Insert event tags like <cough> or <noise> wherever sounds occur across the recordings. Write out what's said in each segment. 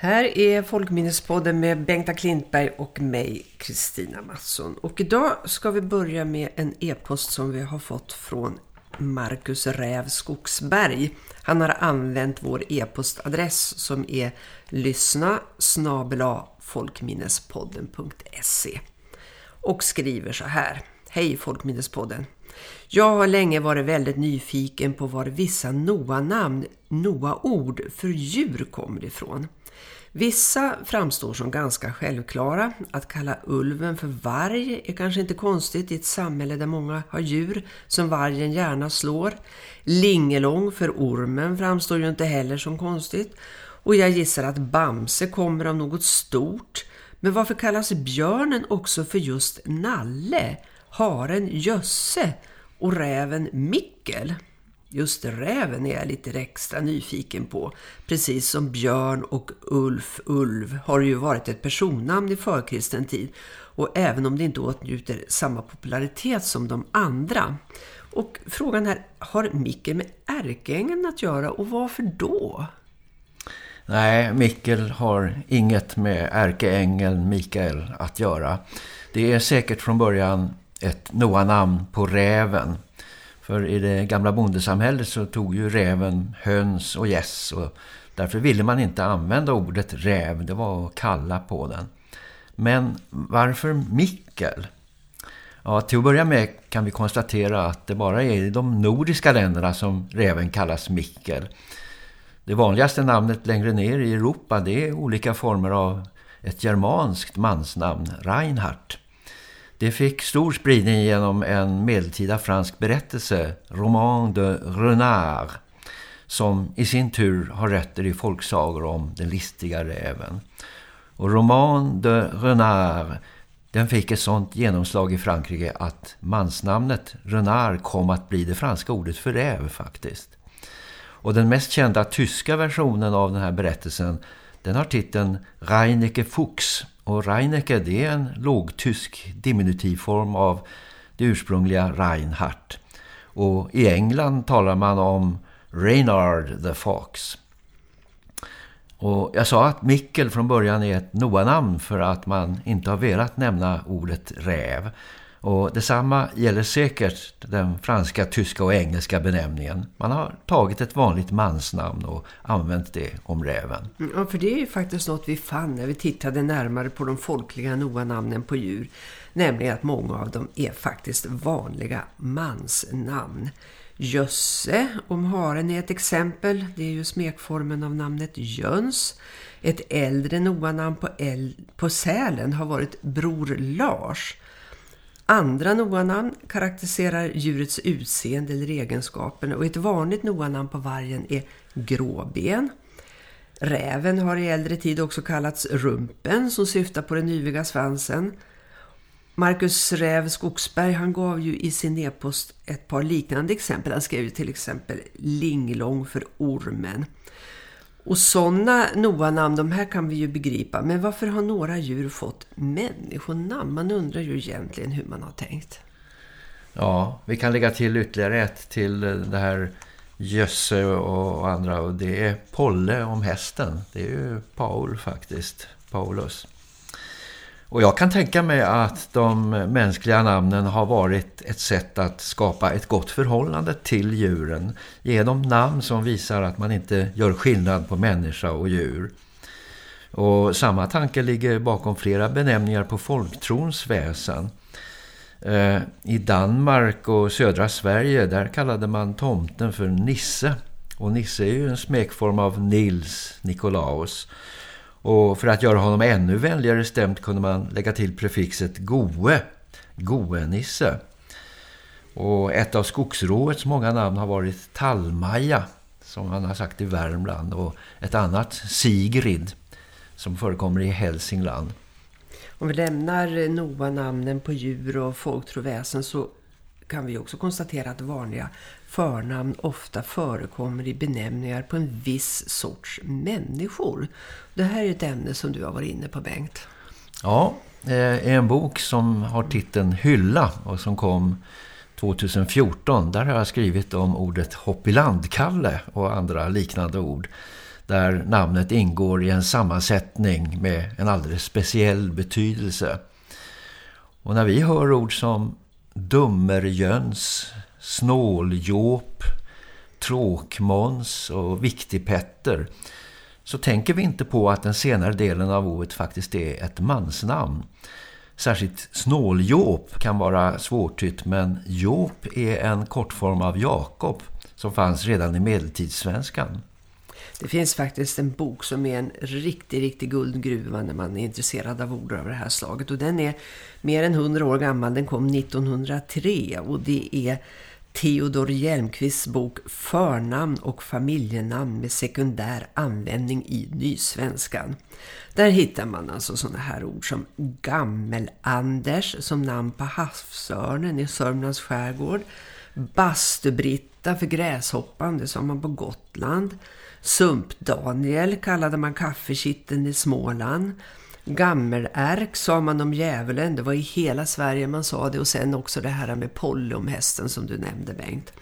Här är Folkminnespodden med Bengta Klintberg och mig, Kristina Mattsson. Och idag ska vi börja med en e-post som vi har fått från Marcus Räv Skogsberg. Han har använt vår e-postadress som är lyssna folkminnespodden.se och skriver så här. Hej Folkminnespodden. Jag har länge varit väldigt nyfiken på var vissa Noa-namn, Noa-ord för djur kommer ifrån. Vissa framstår som ganska självklara. Att kalla ulven för varg är kanske inte konstigt i ett samhälle där många har djur som vargen gärna slår. Lingelång för ormen framstår ju inte heller som konstigt. Och jag gissar att Bamse kommer av något stort. Men varför kallas björnen också för just Nalle, haren Jösse och räven Mickel? Just räven är jag lite extra nyfiken på. Precis som Björn och Ulf Ulv har ju varit ett personnamn i förkristen tid. Och även om det inte åtnjuter samma popularitet som de andra. Och frågan här, har Mikkel med ärkeängeln att göra och varför då? Nej, Mikkel har inget med ärkeängeln Mikael att göra. Det är säkert från början ett Noa-namn på räven för i det gamla bondesamhället så tog ju räven höns och gäss och därför ville man inte använda ordet räv, det var att kalla på den. Men varför Mikkel? Ja, till att börja med kan vi konstatera att det bara är i de nordiska länderna som räven kallas Mikkel. Det vanligaste namnet längre ner i Europa det är olika former av ett germanskt mansnamn, Reinhardt. Det fick stor spridning genom en medeltida fransk berättelse, Roman de Renard, som i sin tur har rötter i folksagor om den listiga räven. Och Roman de Renard, den fick ett sånt genomslag i Frankrike att mansnamnet Renard kom att bli det franska ordet för räv faktiskt. Och den mest kända tyska versionen av den här berättelsen, den har titeln Reinecke Fuchs och Reinecke det är en lågtysk diminutivform av det ursprungliga Reinhardt. Och i England talar man om Reynard the Fox. Och jag sa att Mickel från början är ett Noa-namn för att man inte har velat nämna ordet räv. Och detsamma gäller säkert den franska, tyska och engelska benämningen. Man har tagit ett vanligt mansnamn och använt det om räven. Mm, ja, för det är ju faktiskt något vi fann när vi tittade närmare på de folkliga Noa-namnen på djur. Nämligen att många av dem är faktiskt vanliga mansnamn. Jösse, om haren är ett exempel, det är ju smekformen av namnet Jöns. Ett äldre Noa-namn på, på sälen har varit Bror Lars- Andra Noa-namn karaktäriserar djurets utseende eller egenskaper och ett vanligt Noa-namn på vargen är gråben. Räven har i äldre tid också kallats rumpen som syftar på den yviga svansen. Marcus Räv Skogsberg han gav ju i sin e-post ett par liknande exempel. Han skrev ju till exempel linglång för ormen. Och sådana Noa-namn, de här kan vi ju begripa. Men varför har några djur fått människonamn? Man undrar ju egentligen hur man har tänkt. Ja, vi kan lägga till ytterligare ett till det här Jösse och andra. Och det är Polle om hästen. Det är ju Paul faktiskt, Paulus. Och jag kan tänka mig att de mänskliga namnen har varit ett sätt att skapa ett gott förhållande till djuren genom namn som visar att man inte gör skillnad på människa och djur. Och samma tanke ligger bakom flera benämningar på folktrons väsen. Eh, I Danmark och södra Sverige där kallade man tomten för Nisse. Och Nisse är ju en smekform av Nils Nikolaus. Och för att göra honom ännu vänligare stämt kunde man lägga till prefixet goe, goenisse. Och ett av skogsråets många namn har varit Tallmaja, som han har sagt i Värmland. Och ett annat Sigrid, som förekommer i Hälsingland. Om vi lämnar eh, Noa-namnen på djur och folktroväsen så kan vi också konstatera att vanliga förnamn ofta förekommer i benämningar på en viss sorts människor. Det här är ett ämne som du har varit inne på Bengt. Ja, i en bok som har titeln Hylla och som kom 2014. Där har jag skrivit om ordet hoppilandkalle och andra liknande ord. där namnet ingår i en sammansättning med en alldeles speciell betydelse. Och när vi hör ord som dummerjöns, snåljåp, tråkmåns och viktigpetter så tänker vi inte på att den senare delen av ordet faktiskt är ett mansnamn. Särskilt snåljåp kan vara svårtytt men Jåp är en kortform av Jakob som fanns redan i medeltidssvenskan. Det finns faktiskt en bok som är en riktig, riktig guldgruva när man är intresserad av ord av det här slaget. Och den är mer än 100 år gammal, den kom 1903 och det är Theodor Hjelmqvists bok Förnamn och familjenamn med sekundär användning i nysvenskan. Där hittar man alltså sådana här ord som Gammel-Anders som namn på havsörnen i Sörmlands skärgård, Bastubritta för gräshoppan, det sa man på Gotland, Sump-Daniel kallade man kaffekitten i Småland, Gammelärk sa man om djävulen, det var i hela Sverige man sa det och sen också det här med pollumhästen som du nämnde Bengt.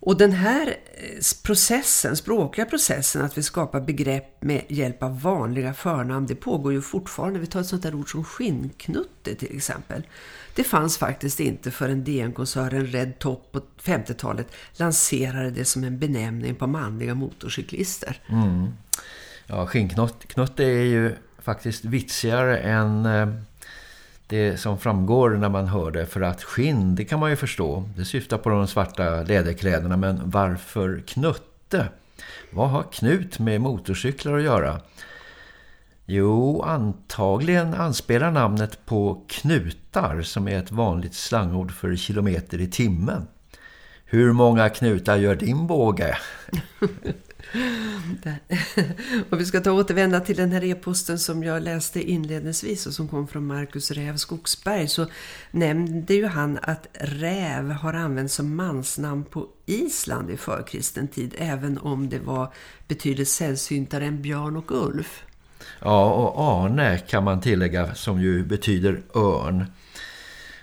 Och den här eh, processen, språkliga processen att vi skapar begrepp med hjälp av vanliga förnamn, det pågår ju fortfarande. Vi tar ett sånt där ord som skinnknutte till exempel. Det fanns faktiskt inte förrän DN-koncernen Red Top på 50-talet lanserade det som en benämning på manliga motorcyklister. Mm. Ja, skinnknutte är ju faktiskt vitsigare än eh, det som framgår när man hör det. För att skinn, det kan man ju förstå. Det syftar på de svarta läderkläderna. Men varför knutte? Vad har knut med motorcyklar att göra? Jo, antagligen anspelar namnet på knutar som är ett vanligt slangord för kilometer i timmen. Hur många knutar gör din båge? <laughs> <laughs> och vi ska ta återvända till den här e-posten som jag läste inledningsvis och som kom från Markus Räv Skogsberg så nämnde ju han att räv har använts som mansnamn på Island i förkristen tid även om det var betydligt sällsyntare än Björn och Ulf. Ja, och Arne kan man tillägga som ju betyder örn.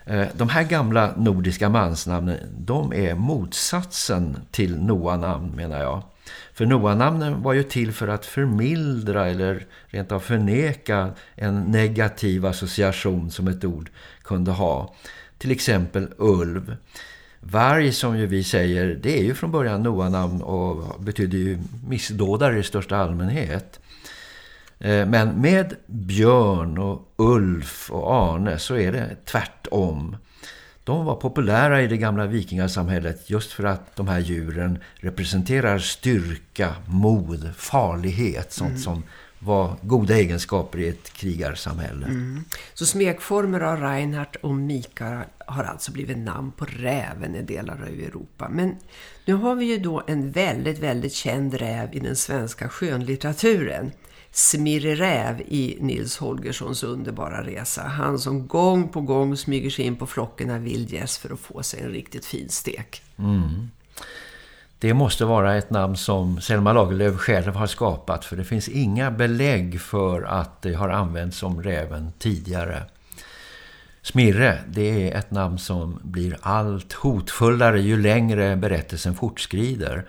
Eh, de här gamla nordiska mansnamnen, de är motsatsen till Noa-namn menar jag. För Noa-namnen var ju till för att förmildra eller rent av förneka en negativ association som ett ord kunde ha. Till exempel ulv. Varg som ju vi säger, det är ju från början Noa-namn och betyder ju missdådare i största allmänhet. Eh, men med Björn och Ulf och Arne så är det tvärtom. De var populära i det gamla vikingasamhället just för att de här djuren representerar styrka, mod, farlighet, sånt mm. som var goda egenskaper i ett krigarsamhälle. Mm. Så smekformer av Reinhardt och Mika har alltså blivit namn på räven i delar av Europa. Men nu har vi ju då en väldigt, väldigt känd räv i den svenska skönlitteraturen. Smirre Räv i Nils Holgerssons underbara resa. Han som gång på gång smyger sig in på flocken av vildgäss för att få sig en riktigt fin stek. Mm. Det måste vara ett namn som Selma Lagerlöf själv har skapat för det finns inga belägg för att det har använts som räven tidigare. Smirre, det är ett namn som blir allt hotfullare ju längre berättelsen fortskrider.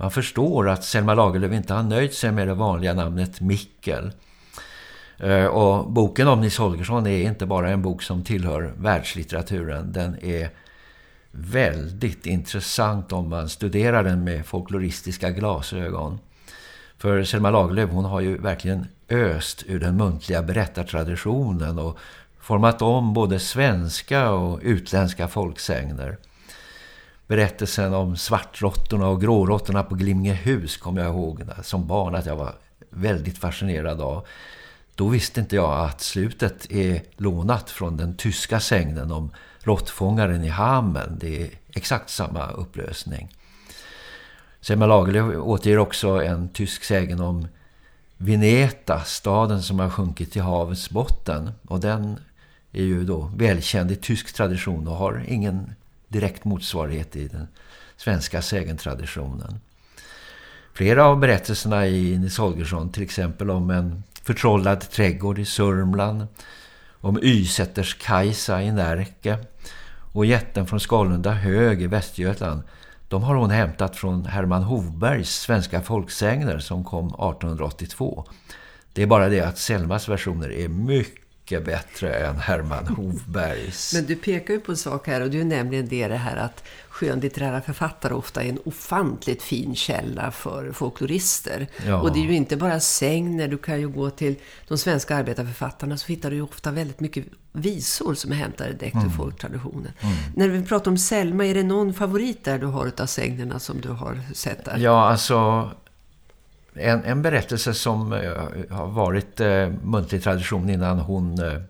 Man förstår att Selma Lagerlöf inte har nöjt sig med det vanliga namnet Mikkel. Eh, och boken om Nils Holgersson är inte bara en bok som tillhör världslitteraturen. Den är väldigt intressant om man studerar den med folkloristiska glasögon. För Selma Lagerlöf hon har ju verkligen öst ur den muntliga berättartraditionen och format om både svenska och utländska folksägner. Berättelsen om svartråttorna och gråråttorna på Glimngehus kommer jag ihåg som barn att jag var väldigt fascinerad av. Då visste inte jag att slutet är lånat från den tyska sägnen om råttfångaren i Hamen. Det är exakt samma upplösning. Selma Lagerlöf återger också en tysk sägen om Vineta, staden som har sjunkit till havets botten. Och den är ju då välkänd i tysk tradition och har ingen direkt motsvarighet i den svenska sägentraditionen. Flera av berättelserna i Nils Holgersson, till exempel om en förtrollad trädgård i Sörmland, om Ysätters Kajsa i Närke och jätten från Skalunda hög i Västergötland, de har hon hämtat från Herman Hovbergs svenska folksägner som kom 1882. Det är bara det att Selmas versioner är mycket bättre än Herman Hovbergs. Men du pekar ju på en sak här och det är nämligen det, det här att skönlitterära författare ofta är en ofantligt fin källa för folklorister. Ja. Och det är ju inte bara sägner, du kan ju gå till de svenska arbetarförfattarna så hittar du ju ofta väldigt mycket visor som är hämtade direkt ur mm. folktraditionen. Mm. När vi pratar om Selma, är det någon favorit där du har av sägnerna som du har sett där? Ja, alltså en, en berättelse som uh, har varit uh, muntlig tradition innan hon uh,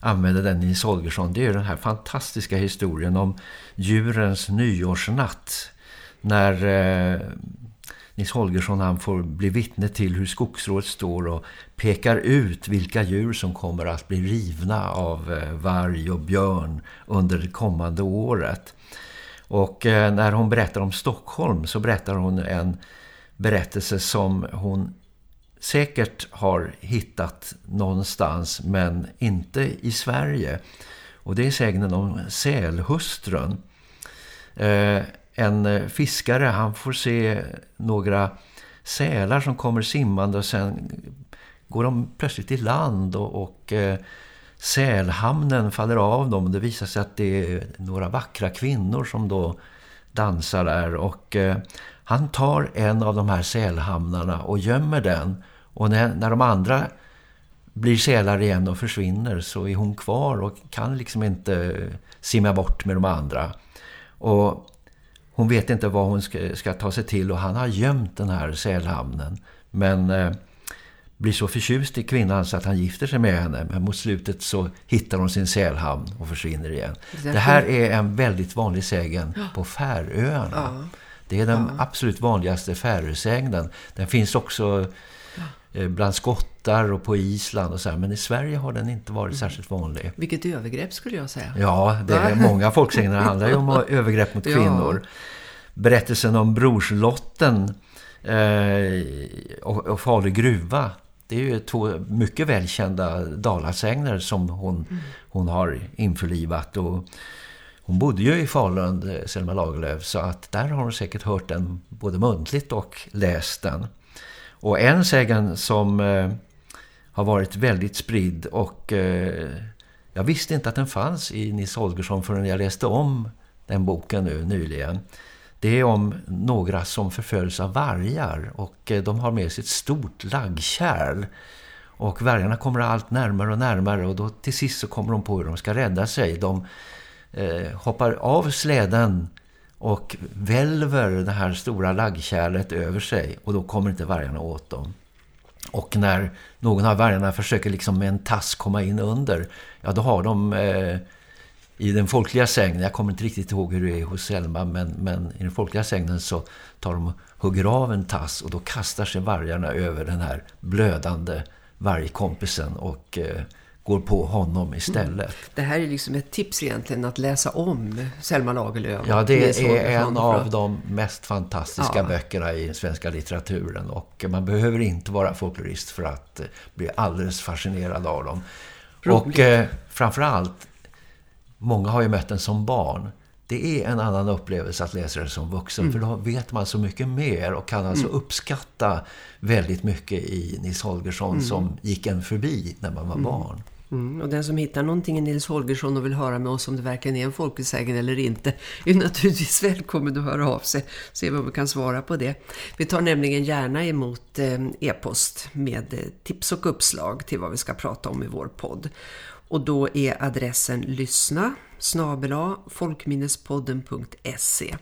använde den i Solgersson. Det är den här fantastiska historien om djurens nyårsnatt. När uh, Nils Holgersson han får bli vittne till hur skogsrådet står och pekar ut vilka djur som kommer att bli rivna av varg och björn under det kommande året. Och när hon berättar om Stockholm så berättar hon en berättelse som hon säkert har hittat någonstans men inte i Sverige. Och det är sägnen om sälhustrun. Eh, en fiskare han får se några sälar som kommer simmande och sen går de plötsligt i land och, och eh, sälhamnen faller av dem. Det visar sig att det är några vackra kvinnor som då dansar där och eh, han tar en av de här sälhamnarna och gömmer den. Och när, när de andra blir sälar igen och försvinner så är hon kvar och kan liksom inte simma bort med de andra. Och hon vet inte vad hon ska, ska ta sig till och han har gömt den här sälhamnen. Men eh, blir så förtjust i kvinnan så att han gifter sig med henne. Men mot slutet så hittar hon sin sälhamn och försvinner igen. Det här är en väldigt vanlig sägen på Färöarna. Ja. Det är den ja. absolut vanligaste färösägnen. Den finns också ja. Eh, bland skottar och på Island och så här. Men i Sverige har den inte varit mm. särskilt vanlig. Vilket övergrepp skulle jag säga. Ja, det är många folksägner handlar ju om <laughs> övergrepp mot kvinnor. Berättelsen om brorslotten eh, och, och Falu gruva det är ju två mycket välkända dalasägner som hon, mm. hon har införlivat och hon bodde ju i Falun, eh, Selma Lagerlöf, så att där har hon säkert hört den både muntligt och läst den. Och en sägen som eh, har varit väldigt spridd och eh, jag visste inte att den fanns i Nils Holgersson förrän jag läste om den boken nu nyligen. Det är om några som förföljs av vargar och eh, de har med sig ett stort laggkärl. Och vargarna kommer allt närmare och närmare och då till sist så kommer de på hur de ska rädda sig. De eh, hoppar av släden och välver det här stora laggkärlet över sig och då kommer inte vargarna åt dem. Och när någon av vargarna försöker liksom med en tass komma in under, ja då har de eh, i den folkliga sängen, jag kommer inte riktigt ihåg hur det är hos Selma, men, men i den folkliga sängen så tar de hugger av en tass och då kastar sig vargarna över den här blödande vargkompisen och eh, går på honom istället. Mm. Det här är liksom ett tips egentligen att läsa om Selma Lagerlöf. Ja, det är en av de mest fantastiska ja. böckerna i den svenska litteraturen och man behöver inte vara folklorist för att eh, bli alldeles fascinerad av dem. Roligt. Och eh, framförallt, många har ju mött den som barn. Det är en annan upplevelse att läsa det som vuxen. Mm. För då vet man så mycket mer och kan alltså mm. uppskatta väldigt mycket i Nils Holgersson mm. som gick en förbi när man var mm. barn. Mm, och den som hittar någonting i Nils Holgersson och vill höra med oss om det verkligen är en folkesägen eller inte <laughs> är naturligtvis välkommen att höra av sig. Se vad vi kan svara på det. Vi tar nämligen gärna emot eh, e-post med eh, tips och uppslag till vad vi ska prata om i vår podd. Och då är adressen lyssna snabela folkminnespodden.se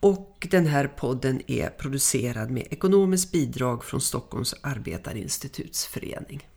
och den här podden är producerad med ekonomiskt bidrag från Stockholms arbetarinstitutsförening.